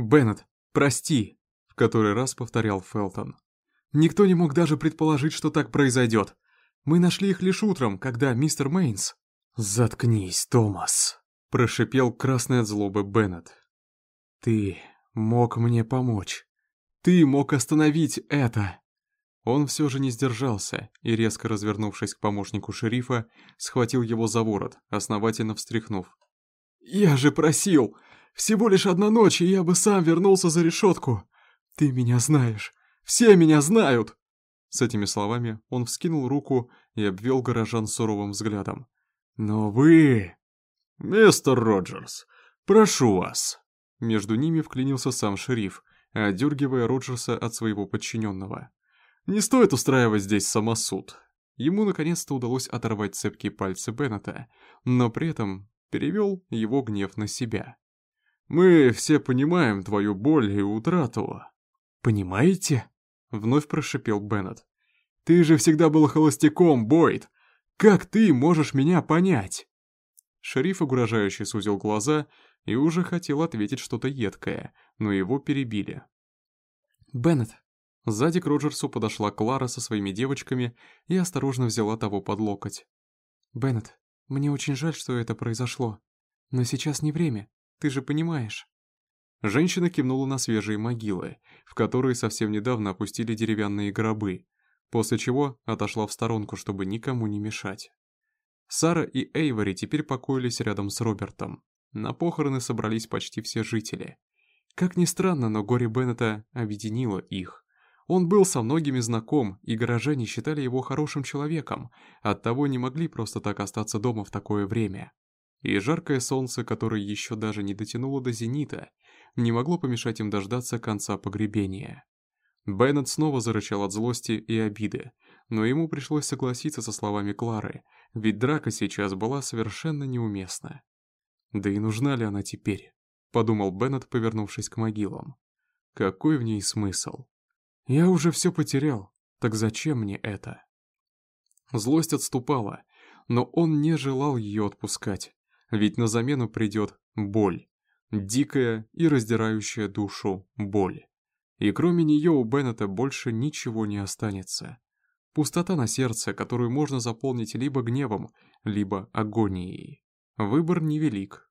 «Беннет, прости», — в который раз повторял Фелтон. «Никто не мог даже предположить, что так произойдет. Мы нашли их лишь утром, когда мистер Мейнс...» «Заткнись, Томас», — прошипел красный от злобы Беннет. «Ты мог мне помочь. Ты мог остановить это!» Он все же не сдержался и, резко развернувшись к помощнику шерифа, схватил его за ворот, основательно встряхнув. «Я же просил! Всего лишь одна ночь, и я бы сам вернулся за решетку! Ты меня знаешь! Все меня знают!» С этими словами он вскинул руку и обвел горожан суровым взглядом. «Но вы...» «Мистер Роджерс, прошу вас!» Между ними вклинился сам шериф, одергивая Роджерса от своего подчиненного. «Не стоит устраивать здесь самосуд». Ему наконец-то удалось оторвать цепкие пальцы Беннета, но при этом перевел его гнев на себя. «Мы все понимаем твою боль и утрату». «Понимаете?» — вновь прошипел Беннет. «Ты же всегда был холостяком, Бойд! Как ты можешь меня понять?» Шериф угрожающе сузил глаза и уже хотел ответить что-то едкое, но его перебили. «Беннет». Сзади к Роджерсу подошла Клара со своими девочками и осторожно взяла того под локоть. «Беннет, мне очень жаль, что это произошло. Но сейчас не время, ты же понимаешь». Женщина кивнула на свежие могилы, в которые совсем недавно опустили деревянные гробы, после чего отошла в сторонку, чтобы никому не мешать. Сара и Эйвори теперь покоились рядом с Робертом. На похороны собрались почти все жители. Как ни странно, но горе Беннета объединило их. Он был со многими знаком, и горожане считали его хорошим человеком, оттого не могли просто так остаться дома в такое время. И жаркое солнце, которое еще даже не дотянуло до зенита, не могло помешать им дождаться конца погребения. Беннет снова зарычал от злости и обиды, но ему пришлось согласиться со словами Клары, ведь драка сейчас была совершенно неуместна. Да и нужна ли она теперь? Подумал Беннет, повернувшись к могилам. Какой в ней смысл? Я уже все потерял, так зачем мне это? Злость отступала, но он не желал ее отпускать, ведь на замену придет боль. Дикая и раздирающая душу боль. И кроме нее у Беннета больше ничего не останется. Пустота на сердце, которую можно заполнить либо гневом, либо агонией. Выбор невелик.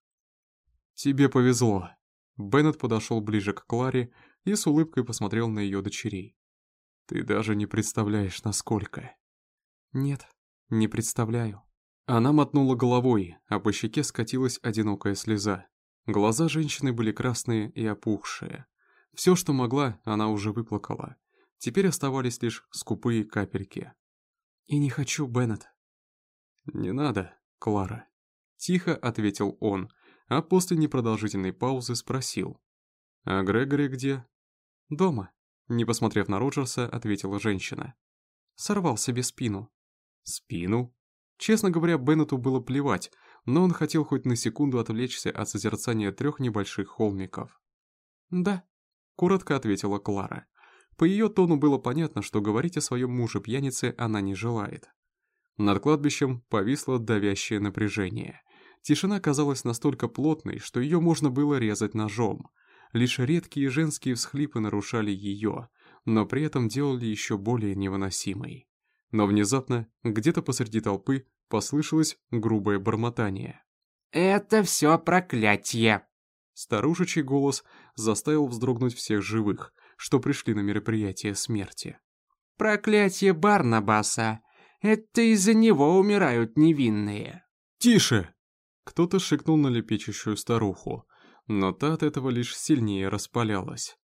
«Тебе повезло». Беннет подошел ближе к Кларе и с улыбкой посмотрел на ее дочерей. «Ты даже не представляешь, насколько». «Нет, не представляю». Она мотнула головой, а по щеке скатилась одинокая слеза. Глаза женщины были красные и опухшие. Все, что могла, она уже выплакала. Теперь оставались лишь скупые капельки. «И не хочу, Беннет». «Не надо, Клара», — тихо ответил он, а после непродолжительной паузы спросил. «А Грегори где?» «Дома», — не посмотрев на Роджерса, ответила женщина. Сорвал себе спину. «Спину?» Честно говоря, Беннету было плевать, но он хотел хоть на секунду отвлечься от созерцания трех небольших холмиков. «Да», — коротко ответила Клара. По ее тону было понятно, что говорить о своем муже-пьянице она не желает. Над кладбищем повисло давящее напряжение. Тишина казалась настолько плотной, что ее можно было резать ножом. Лишь редкие женские всхлипы нарушали ее, но при этом делали еще более невыносимой. Но внезапно, где-то посреди толпы, послышалось грубое бормотание. «Это все проклятие!» Старушечий голос заставил вздрогнуть всех живых, что пришли на мероприятие смерти. «Проклятие Барнабаса! Это из-за него умирают невинные!» «Тише!» Кто-то шикнул на лепечущую старуху, но та от этого лишь сильнее распалялась.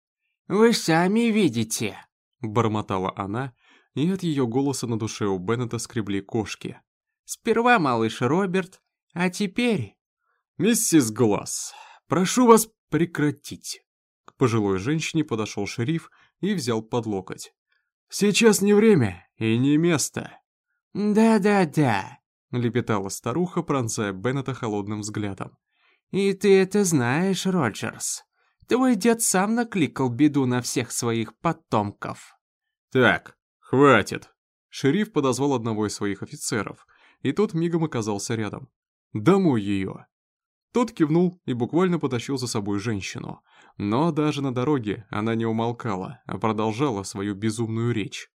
«Вы сами видите!» Бормотала она, и от ее голоса на душе у Беннета скребли кошки. «Сперва малыш Роберт, а теперь...» «Миссис Глаз, прошу вас прекратить!» К пожилой женщине подошел шериф и взял под локоть. «Сейчас не время и не место!» «Да-да-да», лепетала старуха, пронзая Беннета холодным взглядом. «И ты это знаешь, Роджерс. Твой дед сам накликал беду на всех своих потомков». «Так, хватит!» Шериф подозвал одного из своих офицеров, и тот мигом оказался рядом. «Домой ее!» Тот кивнул и буквально потащил за собой женщину. Но даже на дороге она не умолкала, а продолжала свою безумную речь.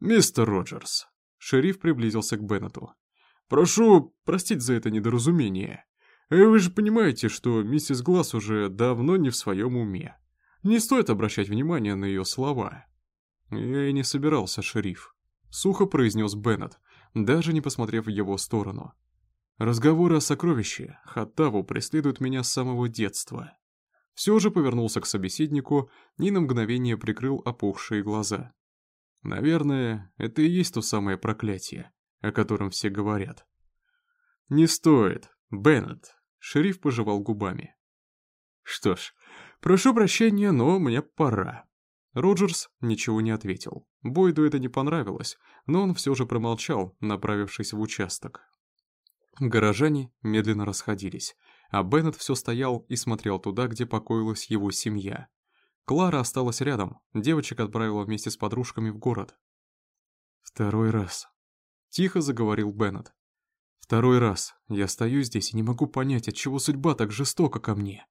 «Мистер Роджерс». Шериф приблизился к Беннету. «Прошу простить за это недоразумение. Вы же понимаете, что миссис Глаз уже давно не в своем уме. Не стоит обращать внимание на ее слова». «Я и не собирался, шериф», — сухо произнес Беннет, даже не посмотрев в его сторону. Разговоры о сокровище Хаттаву преследуют меня с самого детства. Все же повернулся к собеседнику и на мгновение прикрыл опухшие глаза. Наверное, это и есть то самое проклятие, о котором все говорят. «Не стоит, Беннет», — шериф пожевал губами. «Что ж, прошу прощения, но мне пора». Роджерс ничего не ответил. Бойду это не понравилось, но он все же промолчал, направившись в участок. Горожане медленно расходились, а Беннет все стоял и смотрел туда, где покоилась его семья. Клара осталась рядом, девочек отправила вместе с подружками в город. «Второй раз», — тихо заговорил Беннет. «Второй раз я стою здесь и не могу понять, отчего судьба так жестока ко мне».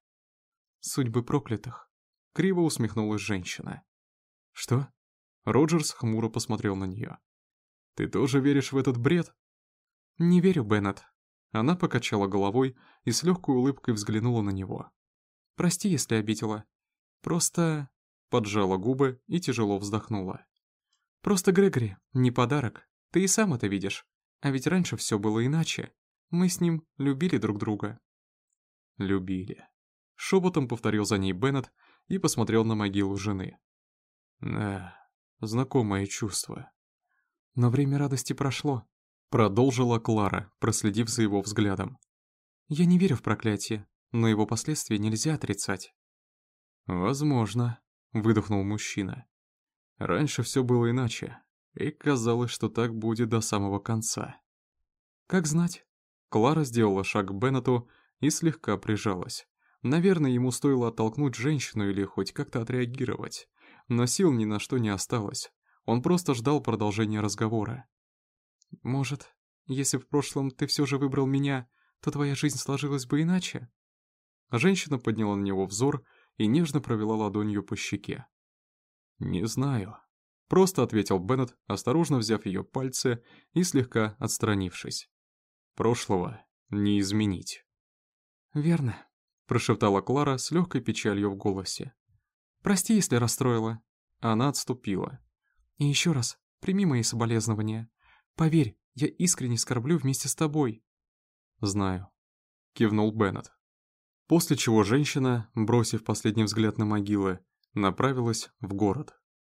«Судьбы проклятых», — криво усмехнулась женщина. «Что?» Роджерс хмуро посмотрел на нее. «Ты тоже веришь в этот бред?» «Не верю, Беннет», она покачала головой и с легкой улыбкой взглянула на него. «Прости, если обидела. Просто...» Поджала губы и тяжело вздохнула. «Просто Грегори, не подарок. Ты и сам это видишь. А ведь раньше все было иначе. Мы с ним любили друг друга». «Любили». Шепотом повторил за ней Беннет и посмотрел на могилу жены. Да, знакомое чувство. Но время радости прошло. Продолжила Клара, проследив за его взглядом. «Я не верю в проклятие, но его последствия нельзя отрицать». «Возможно», — выдохнул мужчина. «Раньше все было иначе, и казалось, что так будет до самого конца». «Как знать?» Клара сделала шаг к Беннету и слегка прижалась. Наверное, ему стоило оттолкнуть женщину или хоть как-то отреагировать. Но сил ни на что не осталось. Он просто ждал продолжения разговора. Может, если в прошлом ты все же выбрал меня, то твоя жизнь сложилась бы иначе?» Женщина подняла на него взор и нежно провела ладонью по щеке. «Не знаю», — просто ответил Беннет, осторожно взяв ее пальцы и слегка отстранившись. «Прошлого не изменить». «Верно», — прошептала Клара с легкой печалью в голосе. «Прости, если расстроила». Она отступила. «И еще раз, прими мои соболезнования. Поверь, я искренне скорблю вместе с тобой». «Знаю», — кивнул Беннет. После чего женщина, бросив последний взгляд на могилы, направилась в город.